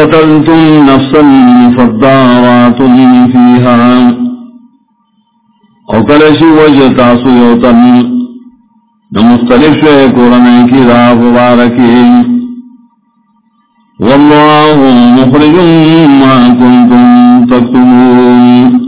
قتلتم نفسا فداراتم فيها. او کلشی وجہ تاسو یوتن نمختلف شوئے قرآن کی را مبارکی واللہ مخرج ما کنتم تکتمون.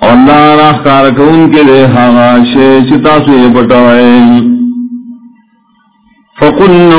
اور اللہ راہ کارکون کے لیے حاغا شے چتاسو یہ پٹوائے فقلنا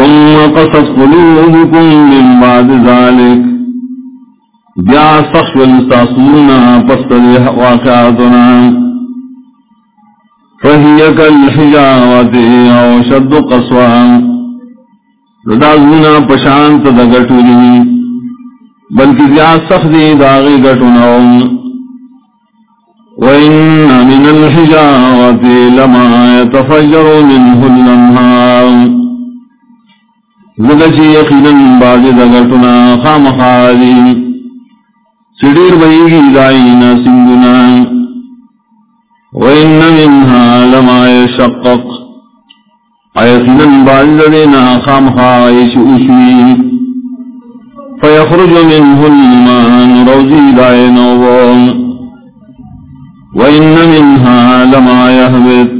ثم قصد قلوبكم من بعد ذلك. بیا سخش والستاسونا پستر واقعاتنا. فهي كالحجاوة او شد قصوان ردازونا پشانت دگٹولی بلکہ زیاد سخت دی داغی گٹوناؤں وإن من الحجارة لما يتفجر منه الأنهار زدشي يقينا بعد ذكرتنا خام خالي سدير بيجي دعينا سندنا. وإن منها لما يشقق. أيقينا بعد ذكرتنا خام خالي شؤشي فيخرج منه الماء روزي دعينا وَإِنَّ مِنْهَا لَمَا يَهْبِتْ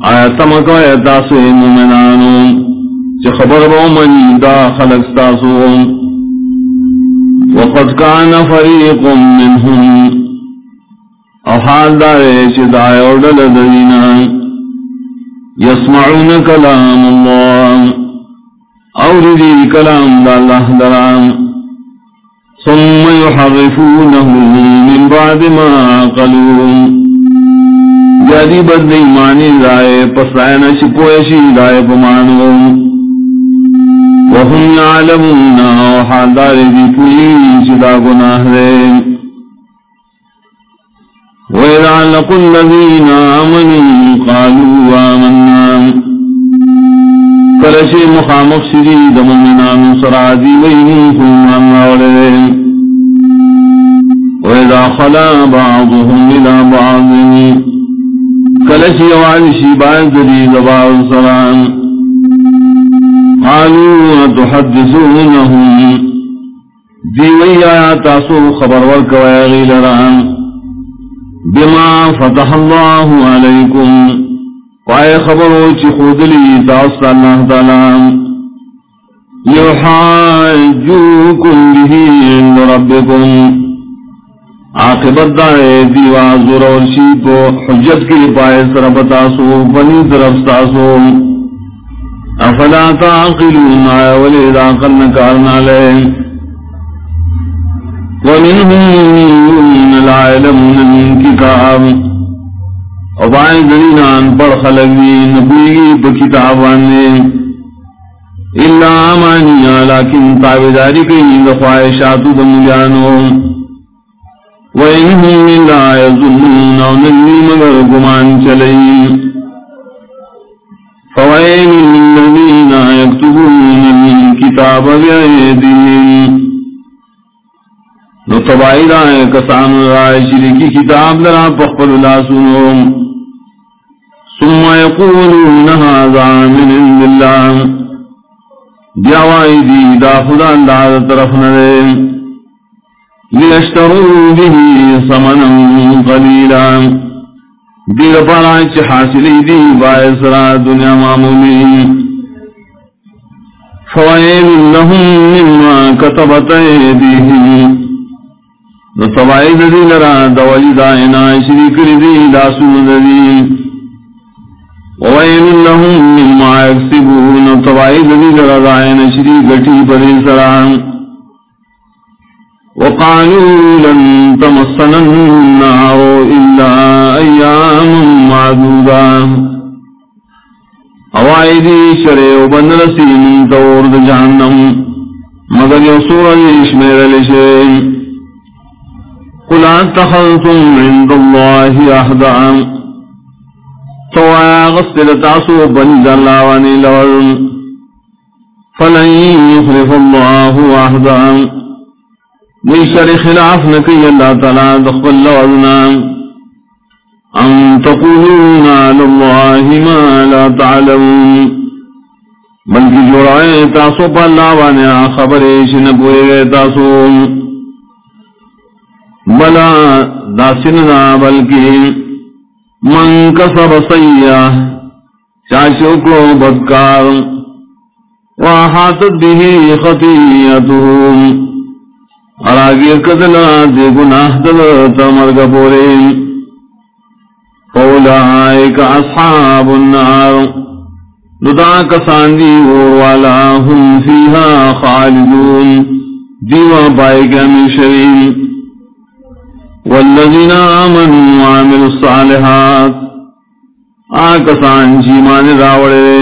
لكم آیتمک ایتاسو مومنانو چی خبر بومن دا خلق ستاسو وقد كان فريق منهم او حال دارے چی دائے اردل دینا يسمعون كلام الله اوردی کلام دا اللہ درام۔ ثم يحرفونه من بعد ما قلوم۔ جادی بدل ایمانی دائے پسائن شپوشی دائے پمانو۔ وهم يعلمون وحادار دی کلی چدا گناہ کلشی مخامق شری دمنان سرادی وینی خلمان ویدا خلا بعضهم الى بعض۔ کلشی وعلشی بعض دی دباو سران. قالوا تحدثونهم دیوی آیا تاسو خبر ورکوی غیلران بما فتح اللہ علیکم. پائے خبرو چی خود لی تاست اللہ تعالی. یحاجوکم بھی عند ربکم. عاقبت دائے دیوا زور اور شیپو حجت کی پائے سربتاسو بنی طرف تاسو۔ افلا تعقلون آئے ولی داقل نکارنا لے۔ ومنهم لا علمون من کتاب ابائیں دلینان پر خلق خلقی نبوئی پا کتابانے اللہ آمانیا لیکن تابداری کئی دخواہشات دمجانو وَإِنْهُمْ لَا يَظُنُّونَ وَنَجْمِ مَغَرْ گمان چلئی فَوَيْنِ يَكْتُبُونَ الْكِتَابَ بِأَيْدِهِمْ نو رائے کسان رائے شرکی کتاب لرا پخپل ثم يقولون هذا من عند الله دی دا خدا اللہ طرف نرے لیشتروا به سمنا قلیلا دیر پرائی چھ حاصلی دی باعث را دنیا معمولی. فوائل لهم مما كتبت ايديهم نتوائد دي لرا دوالي دائنا شريك لدي داسو دي ووائل لهم مما يكسبون نتوائد دي لرا دائنا شريك لدي بدي سران. وقالوا لن تمسنا النار إلا أيام معدودان اوائدی شرے و بند رسیم دور دا جہنم مگر یو سورج اشمیر لشے. قل اتخذتم عند اللہ احدام تو غسل تاسو بند اللہ وانی لور فلن يخلف اللہ احدام نیشر خلاف نکی اللہ تعالی دخل لورنام أن تقولون على الله ما لا تعلمون بلکہ جوڑائے تاسو پا اللہ وانا خبریش نبوئے گئے تاسو بلا داسننا بلکہ من کسب سیاح چاچو کو بدکار وحاتت به خطیئتهم اور آگے کدلا دے گناہ دل تمرگ پورے فولائک اصحاب النار لدا کسان دی والا ہم فیہا خالدون دیوا پائے گا من والذین آمنوا وعملوا الصالحات آکسان جیمان راوڑے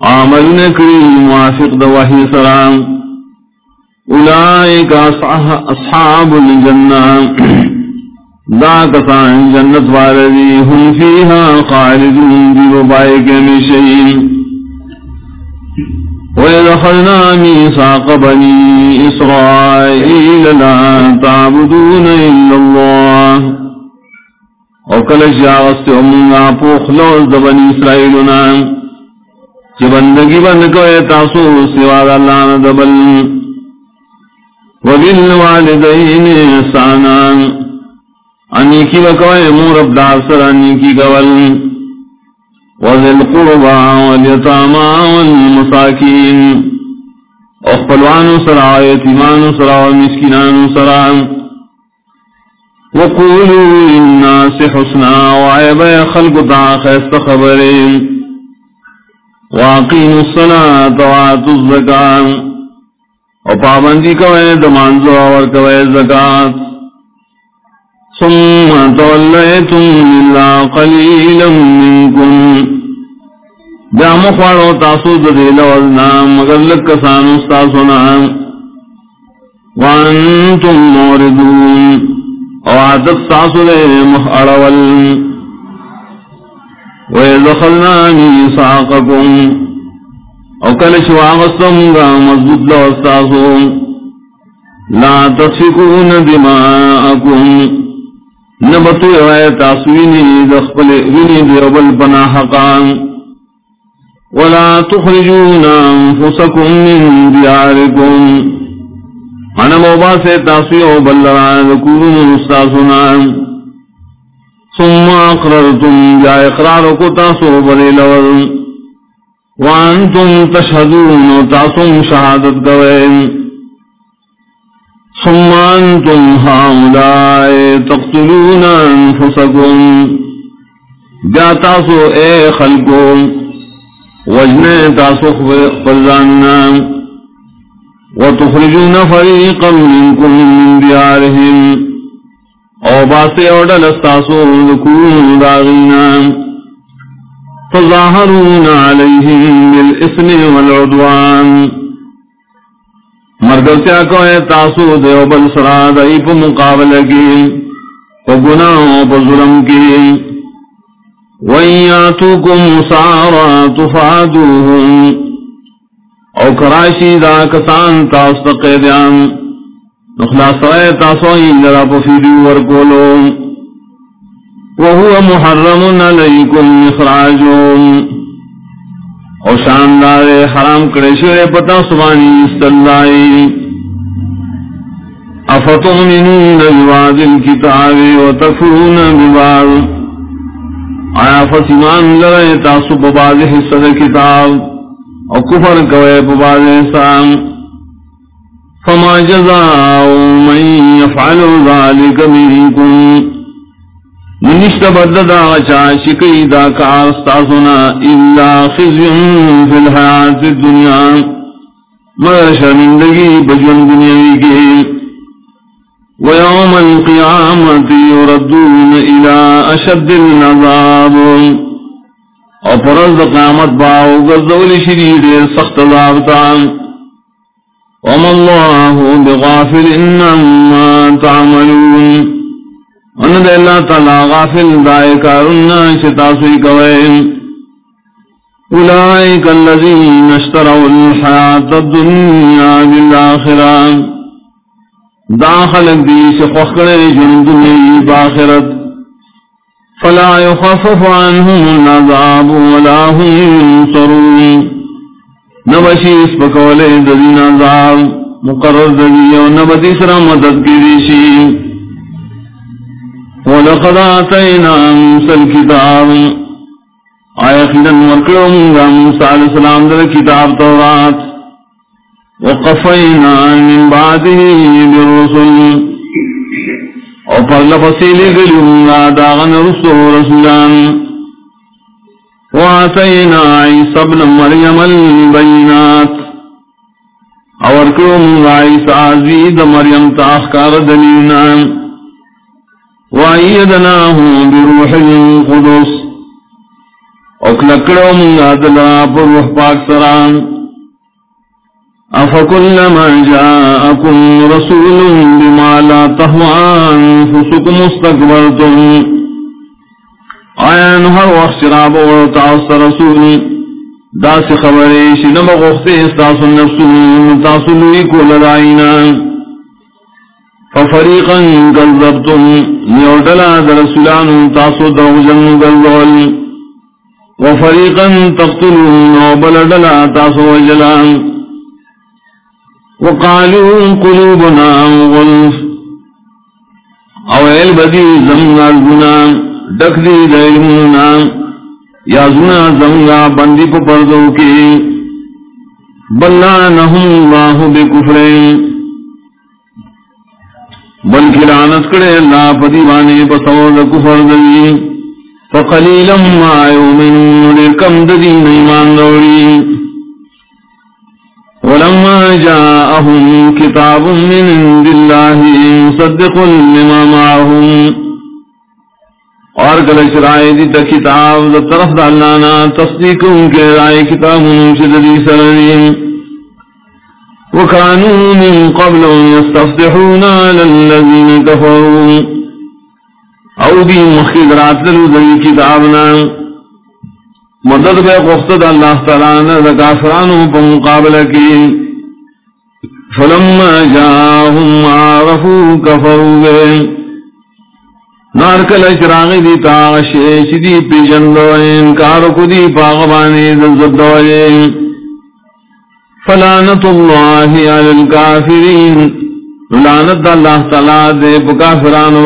عمل نکری موافق دوحی سلام اولائک اصحاب الجنہ دا کسان جنت واردی ہم فیہا خالدون دی وبائے کے مشہین وَيَدْخَلْنَا مِيثَاقَ بَنِي إِسْرَائِيلَ لَا تَعْبُدُونَ إِلَّا اللَّهَ. چی بندگی بند کوئے تاسو سواد اللہ ندبل. وَبِالْوَالِدَيْنِ إِحْسَانًا. انی کی وکوئے مورب دار سر گول وذل قربا والیتاما والمساکین سرا سرا سرا وقولوا للناس حسنا خلق الصلاة الزكاة وپابندی کوئے دمانزو اور کوئے زکاة ثم توليتم إلا قليلا منكم جا مخوارو تاسو دل وزنا مگر لکسان استاسنا وانتم موردون۔ وعدت تاسو دل مخارول ويدخلنا ميساقكم وكل شواغستم غا مضبط لو استاسو لا تسفكون دماءكم نبتو روای تاسوینی دخپل وینی دیوبل بنا حقان ولا تخرجون انفسكم من دياركم انا موبا سے تاسویو بلران ذکورون استاسونا ثم اقررتم جا اقرار کو تاسو بلی لور. وانتم تشهدون تاسم شهادت دوئن ثم أنتم هؤلاء تقتلون أنفسكم جاتاسو اے خلقو وجنے تاسو خبرزاننا وتخرجون فريقا منكم من ديارهم او باسے اوڈل استاسو ذکون داغینا فظاهرون عليهم بالإثم والعدوان۔ مرگتیا کو ہے تاسو دیو بل سرا دئی پا مقابل کی پا گناہوں پا ظلم کی۔ وَإِيَاتُكُمْ سَارًا تُفَادُوهُمْ او کراشی دا کسان تاست قیدیان نخلاص رائے، تاسوئی لرا پفیدی ورکولو۔ وَهُوَ مُحَرَّمٌ عَلَيْكُمْ إِخْرَاجُونَ او شاندار حرام کرے شیر پتا سبانی استلائی. افتؤمنون ببعض الكتاب وتكفرون ببعض. آیا فسیمان لرے تاسو ببعض حصہ کتاب او کفر کوئے پباز احسان. فما جزاء من يفعل ذلك منكم منشت بددا چاشکی دا کارستاسونا الا خزی فی الحیات الدنیا. مگر شرمندگی بجون دنیاوی کے ويوم القيامة يردون إلى أشد النظام او پرز قیامت باو گردول شدید سخت ضابطان وما اللہ بغافل انما تعملون. ان دے اللہ تعالی غافل دائے کارنا شتاسوی کوئے۔ اولئک الذین اشتروا الحیات الدنیا بالآخران داخل دیش فخر جندنی باخرت۔ فلا يخفف عنهم العذاب ولا هم ينصرون نبشي اسبقوا لي دين عذاب، مقرر دي ونبدي سر مدد کی دیشی۔ ولقد آتينا موسى الكتاب. آیا خیدن مرکلوں گا موسیٰ السلام در کتاب تورات. وقفینا من بعده بالرسل. او پر داغن رسو رسولان. واتینا عیس ابن مریم البینات. او ارکومگا عیس آزید مریم تاخکار وعیدناہو بروح القدس. او کلکڑومگا دلا پر روح پاک سران. أفكلما جاءكم رسول بما لا تهوى أنفسكم استكبرتم آیا نهر وقت شراب ورطاس رسول. داس خبریش نمغ اختی استاس النفس تاسلوی کو لدائینا ففریقا قلبتم نیوٹلا در تاسو دوجن قلبول وفریقا تقتلون وبلدلا تاسو وجلان. وقالوا قلوبنا غلف. او ایل بدی زمنا زنا دک دی دیلمنا یا زنا زمنا بندی پا پردو کی. بلانہم اللہ بکفرین. بلکی لعنت کرے اللہ پدیوانے پسور کفر دی فقلیلم ما یومنون لکم ددین ایمان دوری. ولما جاءهم كتاب من عند الله مصدق لما معهم اور کل شرائع دی تا کتاب دا طرف دا اللہ نا تصدیق ان کے رائے کتاب منشد دی سرین وكانوا من قبل يستفتحون على الذين كفروا. او دی مخدرات للو دی کتابنا مدد بے قفتد اللہ تعالیٰ نے کافرانوں پا مقابلہ کی. فلما جاہم عارفو کفرو بے. نارکل اچراغی دی تاغشیش دی پی جندو انکارکو دی پاغبانی دزدوئے. فلانت اللہ علی الكافرین لانت اللہ تعالی دے پا کافران